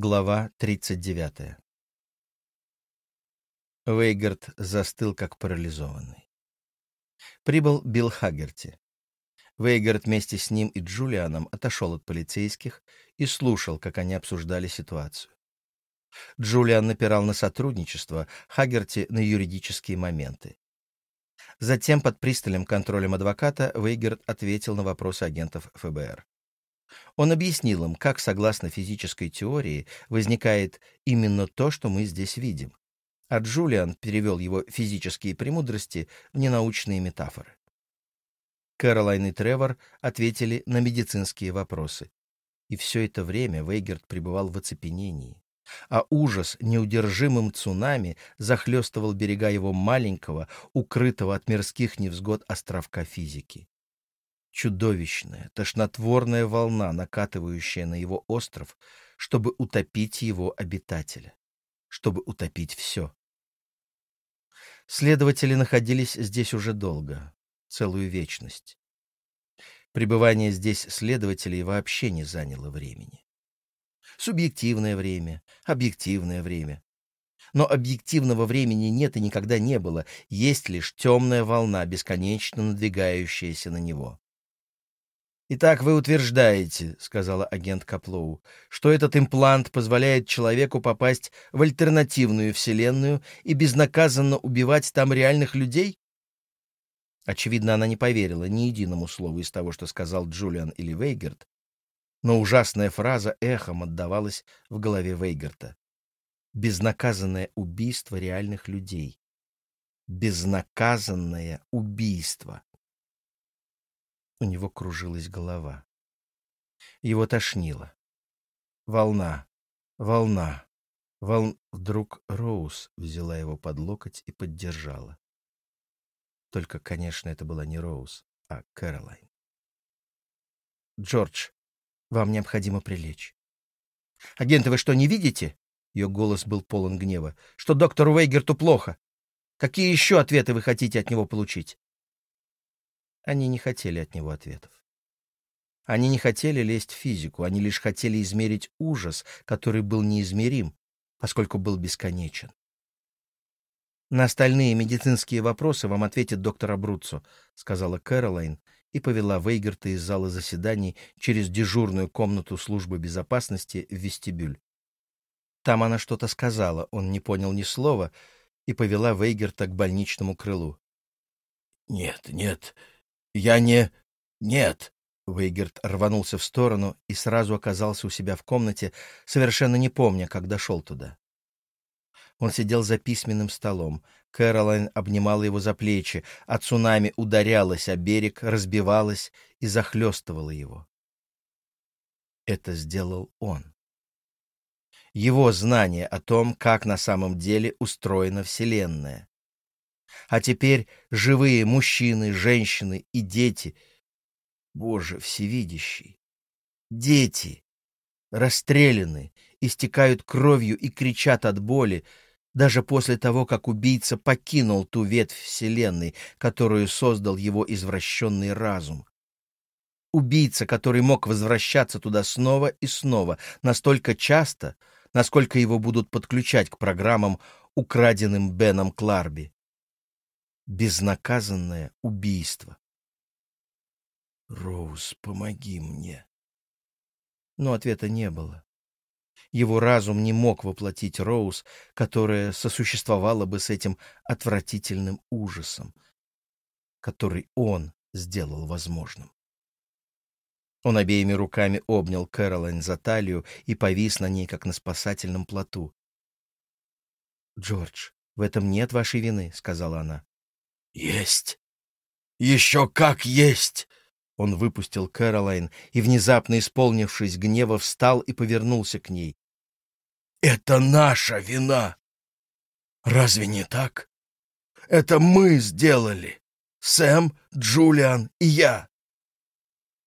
Глава 39 Вейгард застыл, как парализованный. Прибыл Билл Хаггерти. Вейгард вместе с ним и Джулианом отошел от полицейских и слушал, как они обсуждали ситуацию. Джулиан напирал на сотрудничество, Хаггерти — на юридические моменты. Затем, под пристальным контролем адвоката, Вейгард ответил на вопросы агентов ФБР. Он объяснил им, как, согласно физической теории, возникает именно то, что мы здесь видим. А Джулиан перевел его физические премудрости в ненаучные метафоры. Кэролайн и Тревор ответили на медицинские вопросы. И все это время Вейгерт пребывал в оцепенении. А ужас неудержимым цунами захлестывал берега его маленького, укрытого от мирских невзгод островка физики. Чудовищная, тошнотворная волна, накатывающая на его остров, чтобы утопить его обитателя, чтобы утопить все. Следователи находились здесь уже долго, целую вечность. Пребывание здесь следователей вообще не заняло времени. Субъективное время, объективное время. Но объективного времени нет и никогда не было, есть лишь темная волна, бесконечно надвигающаяся на него. «Итак, вы утверждаете, — сказала агент Каплоу, — что этот имплант позволяет человеку попасть в альтернативную вселенную и безнаказанно убивать там реальных людей?» Очевидно, она не поверила ни единому слову из того, что сказал Джулиан или Вейгерт, но ужасная фраза эхом отдавалась в голове Вейгерта. «Безнаказанное убийство реальных людей». «Безнаказанное убийство». У него кружилась голова. Его тошнило. Волна, волна, волн... Вдруг Роуз взяла его под локоть и поддержала. Только, конечно, это была не Роуз, а Кэролайн. «Джордж, вам необходимо прилечь». «Агенты, вы что, не видите?» Ее голос был полон гнева. «Что доктору Вейгерту плохо? Какие еще ответы вы хотите от него получить?» Они не хотели от него ответов. Они не хотели лезть в физику, они лишь хотели измерить ужас, который был неизмерим, поскольку был бесконечен. «На остальные медицинские вопросы вам ответит доктор Абруццо», — сказала Кэролайн и повела Вейгерта из зала заседаний через дежурную комнату службы безопасности в вестибюль. Там она что-то сказала, он не понял ни слова, и повела Вейгерта к больничному крылу. «Нет, нет, «Я не... Нет!» Вейгерт рванулся в сторону и сразу оказался у себя в комнате, совершенно не помня, как дошел туда. Он сидел за письменным столом. Кэролайн обнимала его за плечи, а цунами ударялась о берег, разбивалась и захлестывала его. Это сделал он. Его знание о том, как на самом деле устроена Вселенная. А теперь живые мужчины, женщины и дети. Боже всевидящий! Дети! Расстреляны, истекают кровью и кричат от боли, даже после того, как убийца покинул ту ветвь Вселенной, которую создал его извращенный разум. Убийца, который мог возвращаться туда снова и снова, настолько часто, насколько его будут подключать к программам, украденным Беном Кларби безнаказанное убийство. «Роуз, помоги мне!» Но ответа не было. Его разум не мог воплотить Роуз, которая сосуществовала бы с этим отвратительным ужасом, который он сделал возможным. Он обеими руками обнял Кэролайн за талию и повис на ней, как на спасательном плоту. «Джордж, в этом нет вашей вины», — сказала она. «Есть! Еще как есть!» Он выпустил Кэролайн и, внезапно исполнившись гнева, встал и повернулся к ней. «Это наша вина! Разве не так? Это мы сделали! Сэм, Джулиан и я!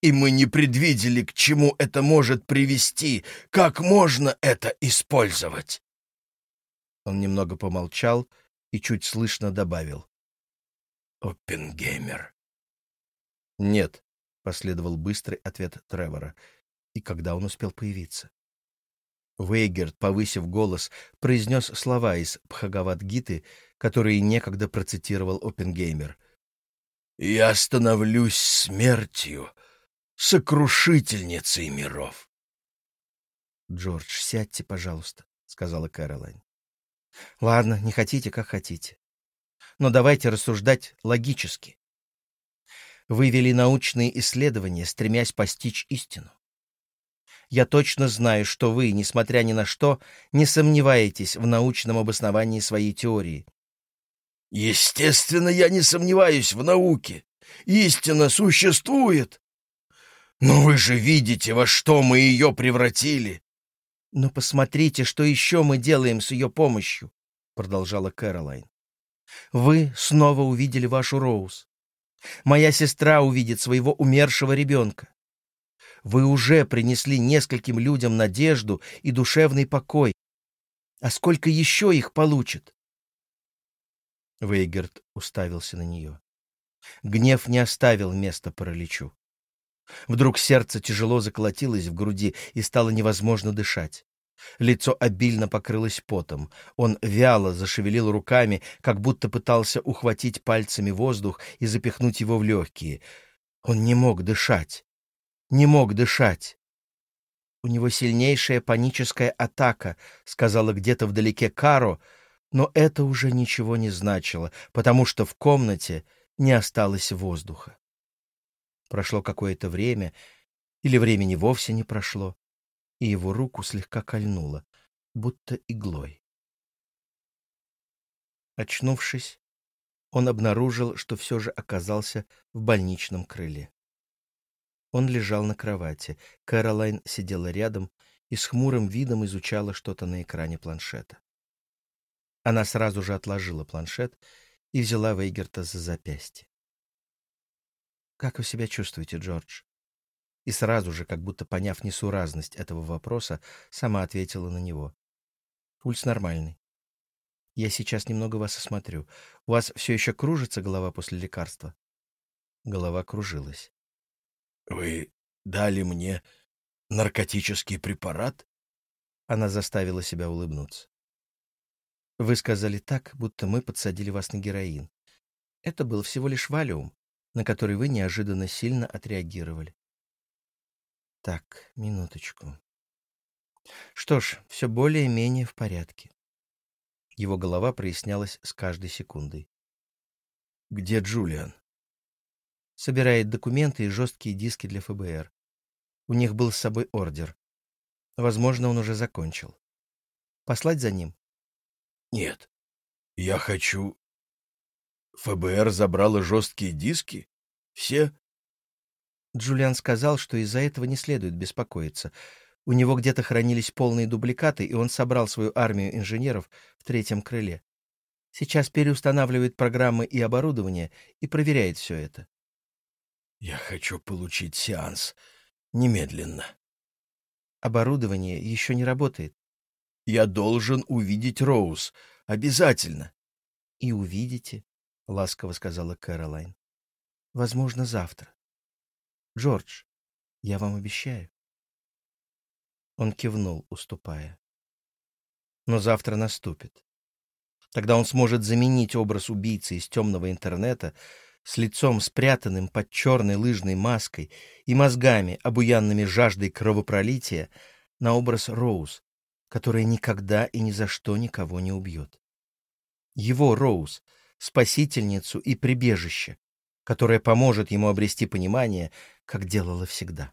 И мы не предвидели, к чему это может привести, как можно это использовать!» Он немного помолчал и чуть слышно добавил. Оппенгеймер. Нет, последовал быстрый ответ Тревора. И когда он успел появиться? Вейгерт, повысив голос, произнес слова из Пхагават-гиты, которые некогда процитировал Оппенгеймер. «Я становлюсь смертью, сокрушительницей миров». «Джордж, сядьте, пожалуйста», — сказала Кэролайн. «Ладно, не хотите, как хотите. Но давайте рассуждать логически. Вы вели научные исследования, стремясь постичь истину. Я точно знаю, что вы, несмотря ни на что, не сомневаетесь в научном обосновании своей теории. Естественно, я не сомневаюсь в науке. Истина существует. Но вы же видите, во что мы ее превратили. Но посмотрите, что еще мы делаем с ее помощью, продолжала Кэролайн. Вы снова увидели вашу Роуз. Моя сестра увидит своего умершего ребенка. Вы уже принесли нескольким людям надежду и душевный покой. А сколько еще их получит? Вейгерт уставился на нее. Гнев не оставил места параличу. Вдруг сердце тяжело заколотилось в груди и стало невозможно дышать. Лицо обильно покрылось потом. Он вяло зашевелил руками, как будто пытался ухватить пальцами воздух и запихнуть его в легкие. Он не мог дышать не мог дышать. «У него сильнейшая паническая атака», — сказала где-то вдалеке Каро, но это уже ничего не значило, потому что в комнате не осталось воздуха. Прошло какое-то время, или времени вовсе не прошло, и его руку слегка кольнуло, будто иглой. Очнувшись, он обнаружил, что все же оказался в больничном крыле. Он лежал на кровати. Кэролайн сидела рядом и с хмурым видом изучала что-то на экране планшета. Она сразу же отложила планшет и взяла Вейгерта за запястье. «Как вы себя чувствуете, Джордж?» И сразу же, как будто поняв несуразность этого вопроса, сама ответила на него. «Пульс нормальный. Я сейчас немного вас осмотрю. У вас все еще кружится голова после лекарства?» Голова кружилась. Вы дали мне наркотический препарат? Она заставила себя улыбнуться. Вы сказали так, будто мы подсадили вас на героин. Это был всего лишь валиум, на который вы неожиданно сильно отреагировали. Так, минуточку. Что ж, все более-менее в порядке. Его голова прояснялась с каждой секундой. «Где Джулиан?» собирает документы и жесткие диски для ФБР. У них был с собой ордер. Возможно, он уже закончил. Послать за ним? Нет. Я хочу... ФБР забрало жесткие диски? Все? Джулиан сказал, что из-за этого не следует беспокоиться. У него где-то хранились полные дубликаты, и он собрал свою армию инженеров в третьем крыле. Сейчас переустанавливает программы и оборудование и проверяет все это. Я хочу получить сеанс. Немедленно. Оборудование еще не работает. Я должен увидеть Роуз. Обязательно. И увидите, — ласково сказала Кэролайн. Возможно, завтра. Джордж, я вам обещаю. Он кивнул, уступая. Но завтра наступит. Тогда он сможет заменить образ убийцы из темного интернета с лицом спрятанным под черной лыжной маской и мозгами, обуянными жаждой кровопролития, на образ Роуз, которая никогда и ни за что никого не убьет. Его Роуз, спасительницу и прибежище, которое поможет ему обрести понимание, как делала всегда.